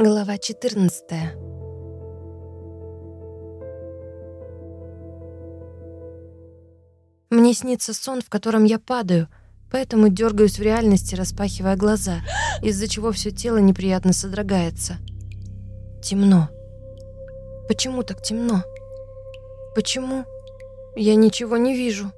Глава 14 Мне снится сон, в котором я падаю, поэтому дергаюсь в реальности, распахивая глаза, из-за чего все тело неприятно содрогается. Темно. Почему так темно? Почему? Я ничего не вижу.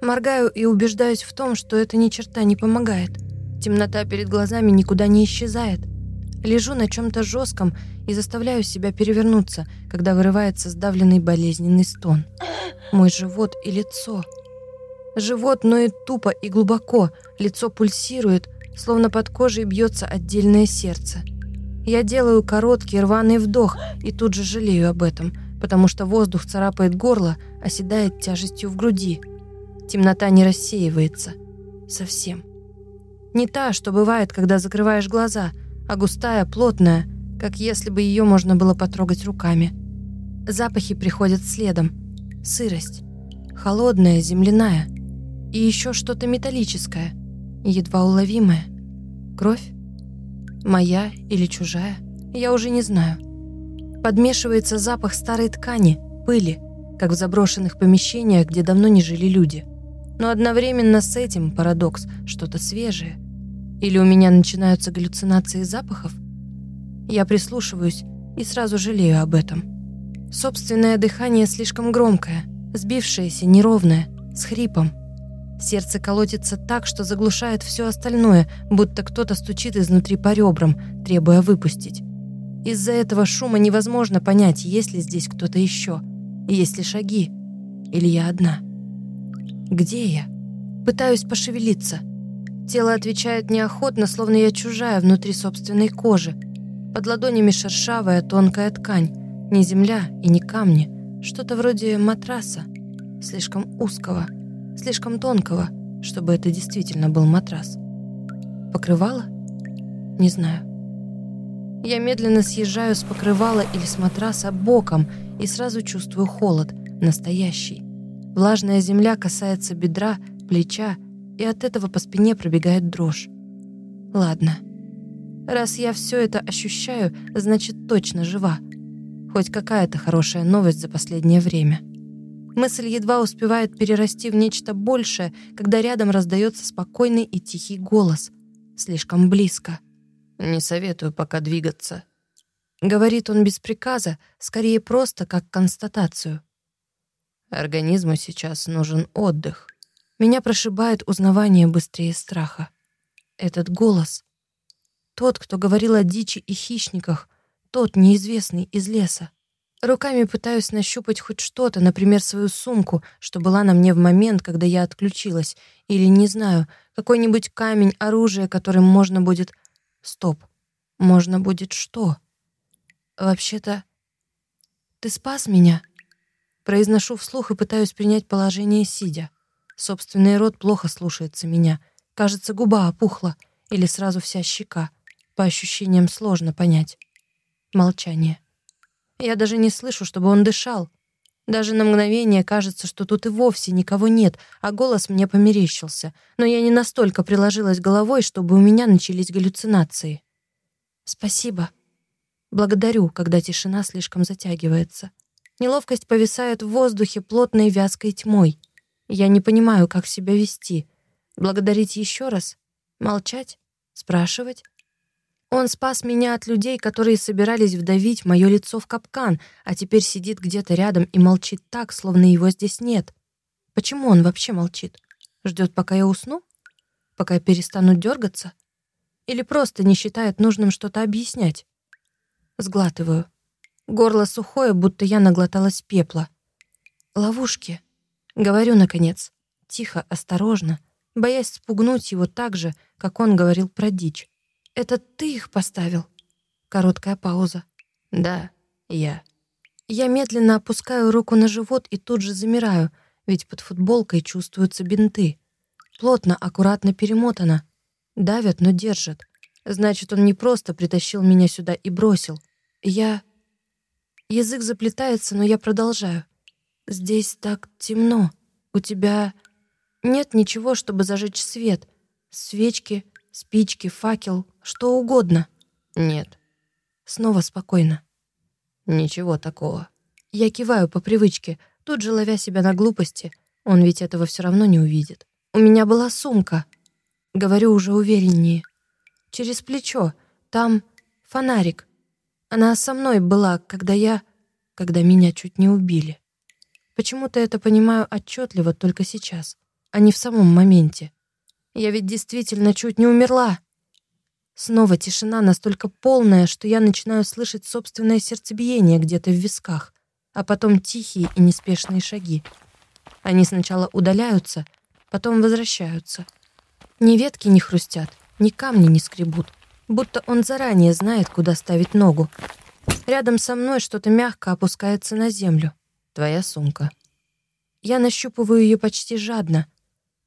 Моргаю и убеждаюсь в том, что это ни черта не помогает. Темнота перед глазами никуда не исчезает. Лежу на чем-то жестком и заставляю себя перевернуться, когда вырывается сдавленный болезненный стон. Мой живот и лицо. Живот ноет тупо и глубоко, лицо пульсирует, словно под кожей бьется отдельное сердце. Я делаю короткий рваный вдох и тут же жалею об этом, потому что воздух царапает горло, оседает тяжестью в груди. Темнота не рассеивается. Совсем. Не та, что бывает, когда закрываешь глаза, а густая, плотная, как если бы ее можно было потрогать руками. Запахи приходят следом. Сырость. Холодная, земляная. И еще что-то металлическое. Едва уловимое. Кровь? Моя или чужая? Я уже не знаю. Подмешивается запах старой ткани, пыли, как в заброшенных помещениях, где давно не жили люди. Но одновременно с этим парадокс, что-то свежее. Или у меня начинаются галлюцинации запахов? Я прислушиваюсь и сразу жалею об этом. Собственное дыхание слишком громкое, сбившееся, неровное, с хрипом. Сердце колотится так, что заглушает все остальное, будто кто-то стучит изнутри по ребрам, требуя выпустить. Из-за этого шума невозможно понять, есть ли здесь кто-то еще, есть ли шаги, или я одна. Где я? Пытаюсь пошевелиться. Тело отвечает неохотно, словно я чужая внутри собственной кожи. Под ладонями шершавая тонкая ткань. Не земля и не камни. Что-то вроде матраса. Слишком узкого, слишком тонкого, чтобы это действительно был матрас. Покрывало? Не знаю. Я медленно съезжаю с покрывала или с матраса боком и сразу чувствую холод, настоящий. Влажная земля касается бедра, плеча, и от этого по спине пробегает дрожь. Ладно. Раз я все это ощущаю, значит точно жива. Хоть какая-то хорошая новость за последнее время. Мысль едва успевает перерасти в нечто большее, когда рядом раздается спокойный и тихий голос. Слишком близко. «Не советую пока двигаться», — говорит он без приказа, скорее просто как констатацию. Организму сейчас нужен отдых. Меня прошибает узнавание быстрее страха. Этот голос. Тот, кто говорил о дичи и хищниках, тот неизвестный из леса. Руками пытаюсь нащупать хоть что-то, например, свою сумку, что была на мне в момент, когда я отключилась, или, не знаю, какой-нибудь камень, оружие, которым можно будет... Стоп. Можно будет что? Вообще-то... Ты спас меня? Произношу вслух и пытаюсь принять положение сидя. Собственный рот плохо слушается меня. Кажется, губа опухла или сразу вся щека. По ощущениям сложно понять. Молчание. Я даже не слышу, чтобы он дышал. Даже на мгновение кажется, что тут и вовсе никого нет, а голос мне померещился. Но я не настолько приложилась головой, чтобы у меня начались галлюцинации. «Спасибо. Благодарю, когда тишина слишком затягивается. Неловкость повисает в воздухе плотной вязкой тьмой. Я не понимаю, как себя вести. Благодарить еще раз? Молчать? Спрашивать? Он спас меня от людей, которые собирались вдавить мое лицо в капкан, а теперь сидит где-то рядом и молчит так, словно его здесь нет. Почему он вообще молчит? Ждет, пока я усну? Пока я перестану дергаться? Или просто не считает нужным что-то объяснять? Сглатываю. Горло сухое, будто я наглоталась пепла. Ловушки. Говорю, наконец. Тихо, осторожно, боясь спугнуть его так же, как он говорил про дичь. «Это ты их поставил?» Короткая пауза. «Да, я». Я медленно опускаю руку на живот и тут же замираю, ведь под футболкой чувствуются бинты. Плотно, аккуратно перемотано. Давят, но держат. Значит, он не просто притащил меня сюда и бросил. Я... Язык заплетается, но я продолжаю. «Здесь так темно. У тебя нет ничего, чтобы зажечь свет. Свечки, спички, факел, что угодно». Нет. Снова спокойно. Ничего такого. Я киваю по привычке, тут же ловя себя на глупости. Он ведь этого все равно не увидит. У меня была сумка. Говорю уже увереннее. Через плечо. Там фонарик. Она со мной была, когда я... Когда меня чуть не убили. Почему-то это понимаю отчетливо только сейчас, а не в самом моменте. Я ведь действительно чуть не умерла. Снова тишина настолько полная, что я начинаю слышать собственное сердцебиение где-то в висках, а потом тихие и неспешные шаги. Они сначала удаляются, потом возвращаются. Ни ветки не хрустят, ни камни не скребут, будто он заранее знает, куда ставить ногу. Рядом со мной что-то мягко опускается на землю. Твоя сумка. Я нащупываю ее почти жадно.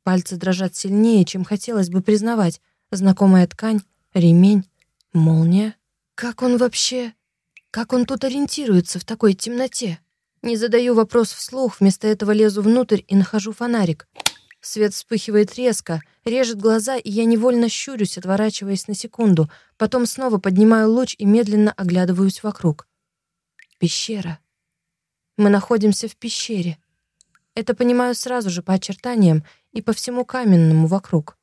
Пальцы дрожат сильнее, чем хотелось бы признавать. Знакомая ткань, ремень, молния. Как он вообще... Как он тут ориентируется в такой темноте? Не задаю вопрос вслух, вместо этого лезу внутрь и нахожу фонарик. Свет вспыхивает резко, режет глаза, и я невольно щурюсь, отворачиваясь на секунду. Потом снова поднимаю луч и медленно оглядываюсь вокруг. Пещера. Мы находимся в пещере. Это понимаю сразу же по очертаниям и по всему каменному вокруг.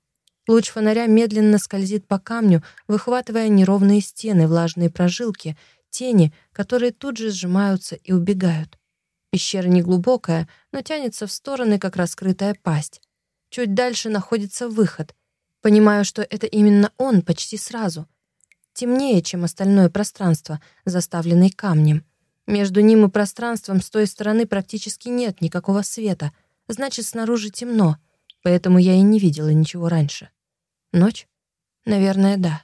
Луч фонаря медленно скользит по камню, выхватывая неровные стены, влажные прожилки, тени, которые тут же сжимаются и убегают. Пещера неглубокая, но тянется в стороны, как раскрытая пасть. Чуть дальше находится выход. Понимаю, что это именно он почти сразу. Темнее, чем остальное пространство, заставленное камнем. Между ним и пространством с той стороны практически нет никакого света. Значит, снаружи темно, поэтому я и не видела ничего раньше. Ночь? Наверное, да.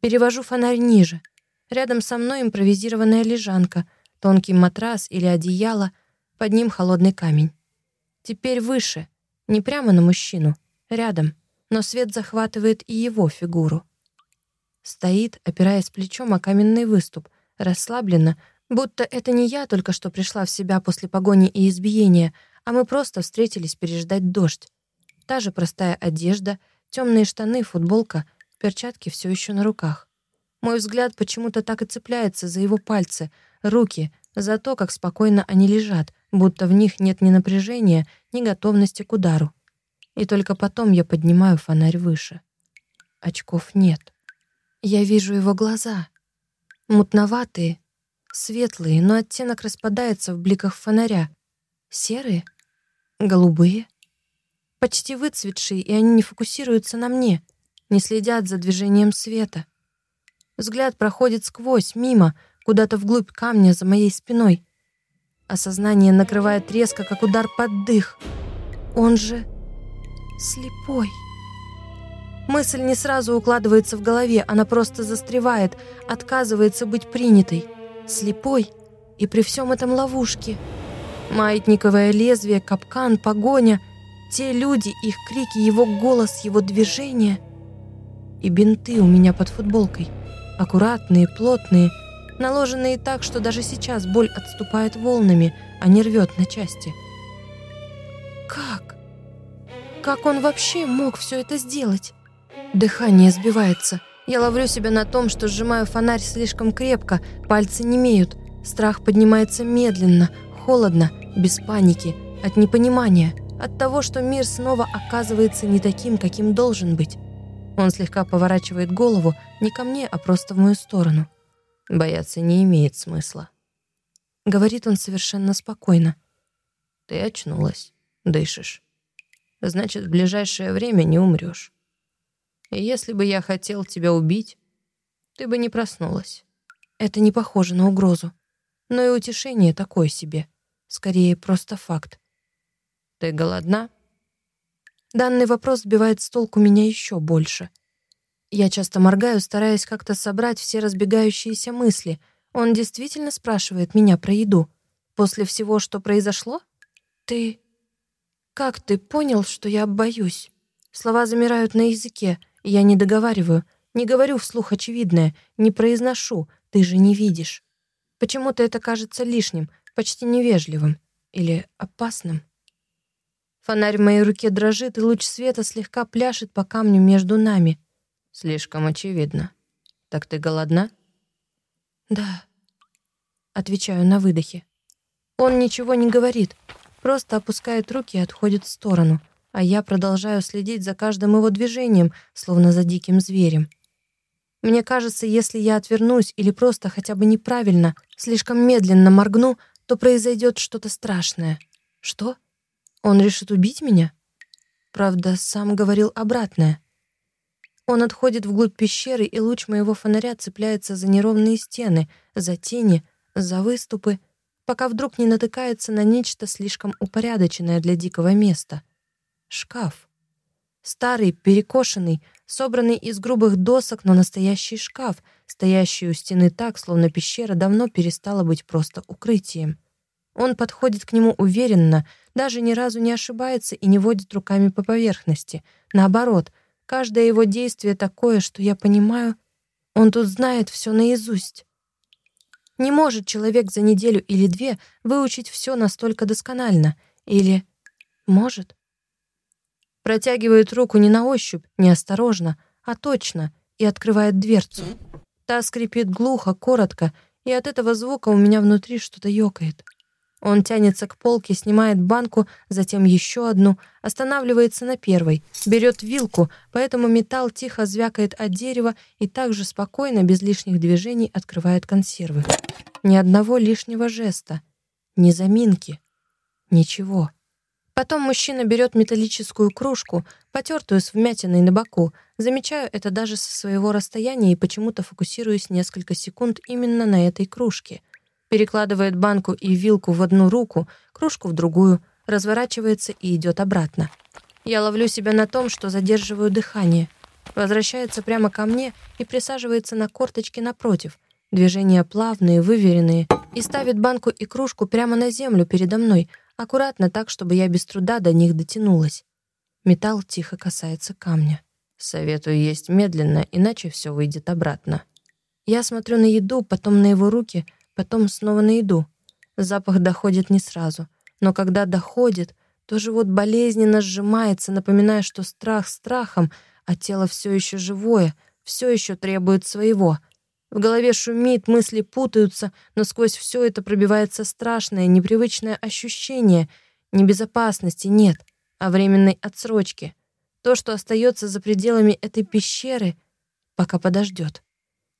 Перевожу фонарь ниже. Рядом со мной импровизированная лежанка, тонкий матрас или одеяло, под ним холодный камень. Теперь выше, не прямо на мужчину, рядом, но свет захватывает и его фигуру. Стоит, опираясь плечом о каменный выступ, расслабленно, Будто это не я только что пришла в себя после погони и избиения, а мы просто встретились переждать дождь. Та же простая одежда, темные штаны, футболка, перчатки все еще на руках. Мой взгляд почему-то так и цепляется за его пальцы, руки, за то, как спокойно они лежат, будто в них нет ни напряжения, ни готовности к удару. И только потом я поднимаю фонарь выше. Очков нет. Я вижу его глаза. Мутноватые, Светлые, но оттенок распадается в бликах фонаря. Серые? Голубые? Почти выцветшие, и они не фокусируются на мне, не следят за движением света. Взгляд проходит сквозь, мимо, куда-то вглубь камня за моей спиной. Осознание накрывает резко, как удар под дых. Он же слепой. Мысль не сразу укладывается в голове, она просто застревает, отказывается быть принятой слепой и при всем этом ловушке. Маятниковое лезвие, капкан, погоня, те люди, их крики, его голос, его движения. И бинты у меня под футболкой. Аккуратные, плотные, наложенные так, что даже сейчас боль отступает волнами, а не рвет на части. Как? Как он вообще мог все это сделать? Дыхание сбивается. Я ловлю себя на том, что сжимаю фонарь слишком крепко, пальцы не имеют. Страх поднимается медленно, холодно, без паники, от непонимания, от того, что мир снова оказывается не таким, каким должен быть. Он слегка поворачивает голову не ко мне, а просто в мою сторону. Бояться не имеет смысла. Говорит он совершенно спокойно. Ты очнулась, дышишь. Значит, в ближайшее время не умрешь. И если бы я хотел тебя убить, ты бы не проснулась. Это не похоже на угрозу. Но и утешение такое себе. Скорее, просто факт. Ты голодна? Данный вопрос сбивает с толку меня еще больше. Я часто моргаю, стараясь как-то собрать все разбегающиеся мысли. Он действительно спрашивает меня про еду. После всего, что произошло? Ты... Как ты понял, что я боюсь? Слова замирают на языке. Я не договариваю, не говорю вслух очевидное, не произношу, ты же не видишь. Почему-то это кажется лишним, почти невежливым или опасным. Фонарь в моей руке дрожит, и луч света слегка пляшет по камню между нами. Слишком очевидно. Так ты голодна? Да. Отвечаю на выдохе. Он ничего не говорит, просто опускает руки и отходит в сторону, а я продолжаю следить за каждым его движением, словно за диким зверем. Мне кажется, если я отвернусь или просто хотя бы неправильно, слишком медленно моргну, то произойдет что-то страшное. Что? Он решит убить меня? Правда, сам говорил обратное. Он отходит вглубь пещеры, и луч моего фонаря цепляется за неровные стены, за тени, за выступы, пока вдруг не натыкается на нечто слишком упорядоченное для дикого места. Шкаф. Старый, перекошенный, собранный из грубых досок, но настоящий шкаф, стоящий у стены так, словно пещера давно перестала быть просто укрытием. Он подходит к нему уверенно, даже ни разу не ошибается и не водит руками по поверхности. Наоборот, Каждое его действие такое, что я понимаю, он тут знает все наизусть. Не может человек за неделю или две выучить все настолько досконально. Или может? Протягивает руку не на ощупь, не осторожно, а точно, и открывает дверцу. Та скрипит глухо, коротко, и от этого звука у меня внутри что-то ёкает. Он тянется к полке, снимает банку, затем еще одну, останавливается на первой, берет вилку, поэтому металл тихо звякает от дерева и также спокойно, без лишних движений, открывает консервы. Ни одного лишнего жеста, ни заминки, ничего. Потом мужчина берет металлическую кружку, потертую с вмятиной на боку. Замечаю это даже со своего расстояния и почему-то фокусируюсь несколько секунд именно на этой кружке — перекладывает банку и вилку в одну руку, кружку в другую, разворачивается и идет обратно. Я ловлю себя на том, что задерживаю дыхание. Возвращается прямо ко мне и присаживается на корточки напротив. Движения плавные, выверенные, и ставит банку и кружку прямо на землю передо мной, аккуратно так, чтобы я без труда до них дотянулась. Металл тихо касается камня. Советую есть медленно, иначе все выйдет обратно. Я смотрю на еду, потом на его руки — потом снова на еду. Запах доходит не сразу, но когда доходит, то живот болезненно сжимается, напоминая, что страх страхом, а тело все еще живое, все еще требует своего. В голове шумит, мысли путаются, но сквозь все это пробивается страшное, непривычное ощущение. Небезопасности нет, а временной отсрочки. То, что остается за пределами этой пещеры, пока подождет.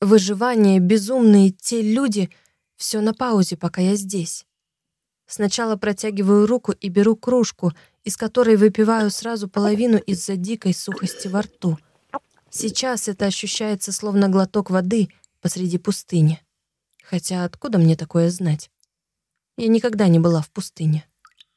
Выживание, безумные те люди — все на паузе, пока я здесь. Сначала протягиваю руку и беру кружку, из которой выпиваю сразу половину из-за дикой сухости во рту. Сейчас это ощущается словно глоток воды посреди пустыни. Хотя откуда мне такое знать? Я никогда не была в пустыне.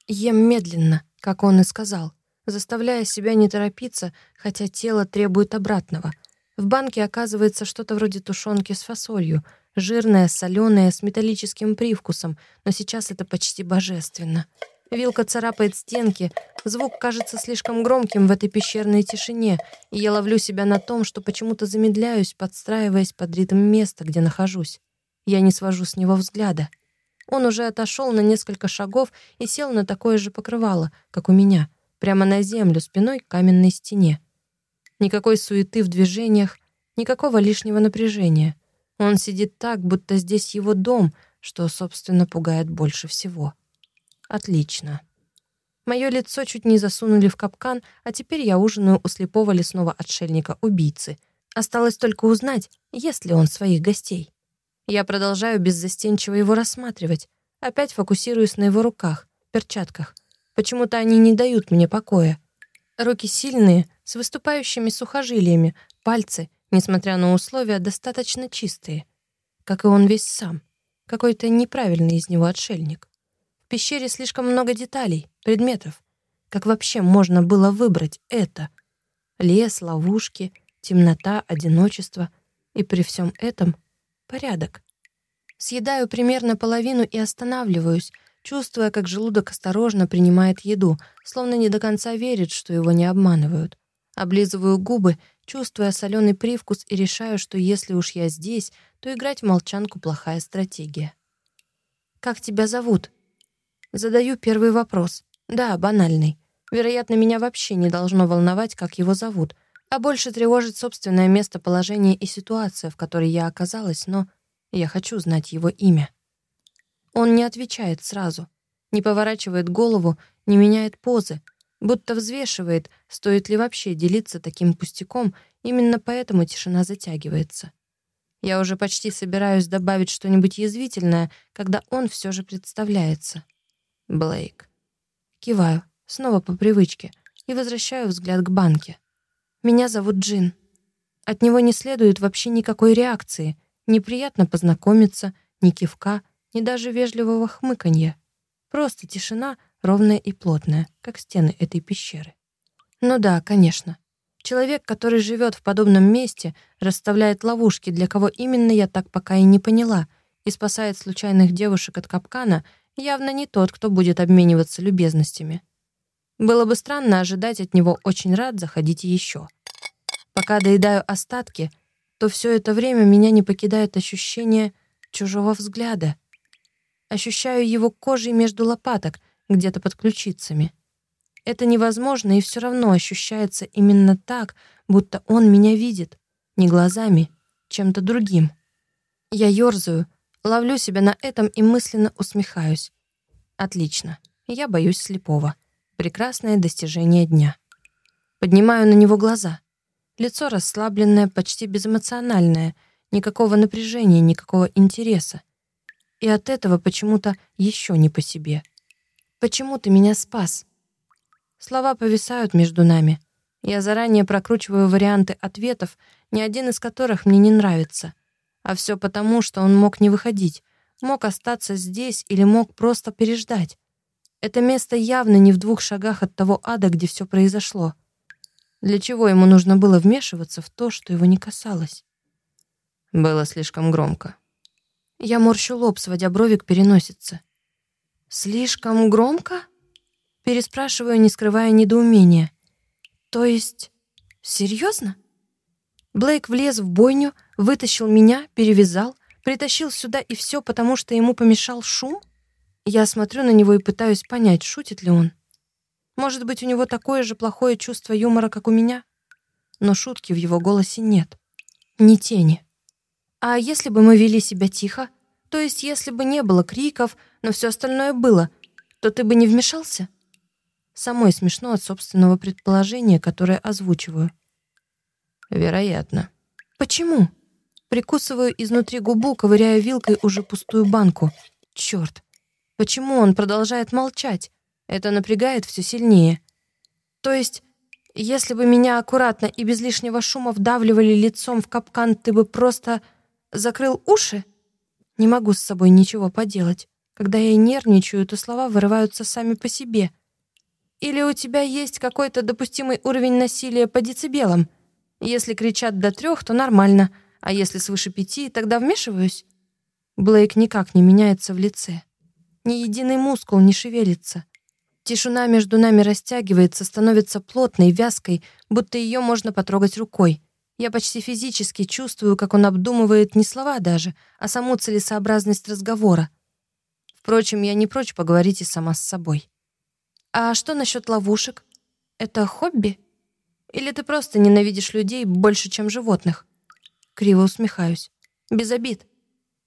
Ем медленно, как он и сказал, заставляя себя не торопиться, хотя тело требует обратного. В банке оказывается что-то вроде тушенки с фасолью — Жирная, соленая, с металлическим привкусом, но сейчас это почти божественно. Вилка царапает стенки, звук кажется слишком громким в этой пещерной тишине, и я ловлю себя на том, что почему-то замедляюсь, подстраиваясь под ритм места, где нахожусь. Я не свожу с него взгляда. Он уже отошел на несколько шагов и сел на такое же покрывало, как у меня, прямо на землю, спиной к каменной стене. Никакой суеты в движениях, никакого лишнего напряжения. Он сидит так, будто здесь его дом, что, собственно, пугает больше всего. Отлично. Мое лицо чуть не засунули в капкан, а теперь я ужинаю у слепого лесного отшельника-убийцы. Осталось только узнать, есть ли он своих гостей. Я продолжаю беззастенчиво его рассматривать. Опять фокусируюсь на его руках, перчатках. Почему-то они не дают мне покоя. Руки сильные, с выступающими сухожилиями, пальцы несмотря на условия, достаточно чистые, как и он весь сам. Какой-то неправильный из него отшельник. Пещере слишком много деталей, предметов. Как вообще можно было выбрать это? Лес, ловушки, темнота, одиночество. И при всем этом порядок. Съедаю примерно половину и останавливаюсь, чувствуя, как желудок осторожно принимает еду, словно не до конца верит, что его не обманывают. Облизываю губы чувствуя соленый привкус и решаю, что если уж я здесь, то играть в молчанку плохая стратегия. «Как тебя зовут?» Задаю первый вопрос. Да, банальный. Вероятно, меня вообще не должно волновать, как его зовут. А больше тревожит собственное местоположение и ситуация, в которой я оказалась, но я хочу знать его имя. Он не отвечает сразу, не поворачивает голову, не меняет позы, будто взвешивает, стоит ли вообще делиться таким пустяком, именно поэтому тишина затягивается. Я уже почти собираюсь добавить что-нибудь язвительное, когда он все же представляется. Блейк. Киваю, снова по привычке, и возвращаю взгляд к банке. «Меня зовут Джин». От него не следует вообще никакой реакции. Неприятно познакомиться, ни кивка, ни даже вежливого хмыканья. Просто тишина, ровная и плотная, как стены этой пещеры. Ну да, конечно. Человек, который живет в подобном месте, расставляет ловушки, для кого именно я так пока и не поняла, и спасает случайных девушек от капкана, явно не тот, кто будет обмениваться любезностями. Было бы странно ожидать от него «очень рад, заходите еще». Пока доедаю остатки, то все это время меня не покидает ощущение чужого взгляда. Ощущаю его кожей между лопаток, где-то под ключицами. Это невозможно и все равно ощущается именно так, будто он меня видит. Не глазами, чем-то другим. Я ёрзаю, ловлю себя на этом и мысленно усмехаюсь. Отлично. Я боюсь слепого. Прекрасное достижение дня. Поднимаю на него глаза. Лицо расслабленное, почти безэмоциональное. Никакого напряжения, никакого интереса. И от этого почему-то еще не по себе. «Почему ты меня спас?» Слова повисают между нами. Я заранее прокручиваю варианты ответов, ни один из которых мне не нравится. А все потому, что он мог не выходить, мог остаться здесь или мог просто переждать. Это место явно не в двух шагах от того ада, где все произошло. Для чего ему нужно было вмешиваться в то, что его не касалось? Было слишком громко. Я морщу лоб, сводя брови к переносице. «Слишком громко?» Переспрашиваю, не скрывая недоумения. «То есть... серьезно?» Блейк влез в бойню, вытащил меня, перевязал, притащил сюда и все, потому что ему помешал шум? Я смотрю на него и пытаюсь понять, шутит ли он. Может быть, у него такое же плохое чувство юмора, как у меня? Но шутки в его голосе нет. Ни тени. А если бы мы вели себя тихо? То есть, если бы не было криков, но все остальное было, то ты бы не вмешался? Самой смешно от собственного предположения, которое озвучиваю. Вероятно. Почему? Прикусываю изнутри губу, ковыряя вилкой уже пустую банку. Черт. Почему он продолжает молчать? Это напрягает все сильнее. То есть, если бы меня аккуратно и без лишнего шума вдавливали лицом в капкан, ты бы просто закрыл уши? Не могу с собой ничего поделать. Когда я нервничаю, то слова вырываются сами по себе. Или у тебя есть какой-то допустимый уровень насилия по децибелам? Если кричат до трех, то нормально, а если свыше пяти, тогда вмешиваюсь. Блейк никак не меняется в лице. Ни единый мускул не шевелится. Тишина между нами растягивается, становится плотной, вязкой, будто ее можно потрогать рукой. Я почти физически чувствую, как он обдумывает не слова даже, а саму целесообразность разговора. Впрочем, я не прочь поговорить и сама с собой. «А что насчет ловушек? Это хобби? Или ты просто ненавидишь людей больше, чем животных?» Криво усмехаюсь. Без обид.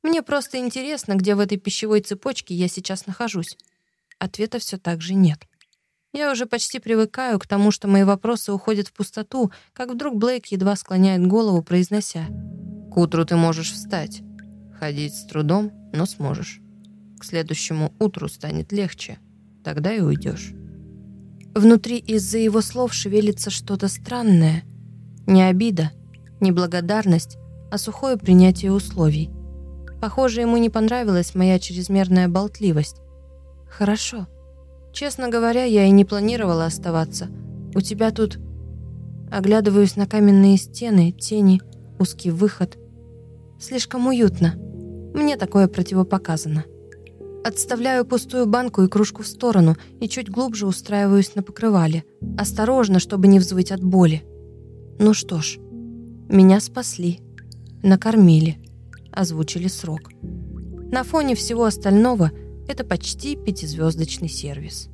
Мне просто интересно, где в этой пищевой цепочке я сейчас нахожусь. Ответа все так же нет. Я уже почти привыкаю к тому, что мои вопросы уходят в пустоту, как вдруг Блейк едва склоняет голову, произнося. «К утру ты можешь встать. Ходить с трудом, но сможешь. К следующему утру станет легче. Тогда и уйдешь». Внутри из-за его слов шевелится что-то странное. Не обида, не благодарность, а сухое принятие условий. Похоже, ему не понравилась моя чрезмерная болтливость. Хорошо. Честно говоря, я и не планировала оставаться. У тебя тут... Оглядываюсь на каменные стены, тени, узкий выход. Слишком уютно. Мне такое противопоказано. Отставляю пустую банку и кружку в сторону и чуть глубже устраиваюсь на покрывале. Осторожно, чтобы не взвыть от боли. Ну что ж, меня спасли. Накормили озвучили срок. На фоне всего остального это почти пятизвездочный сервис.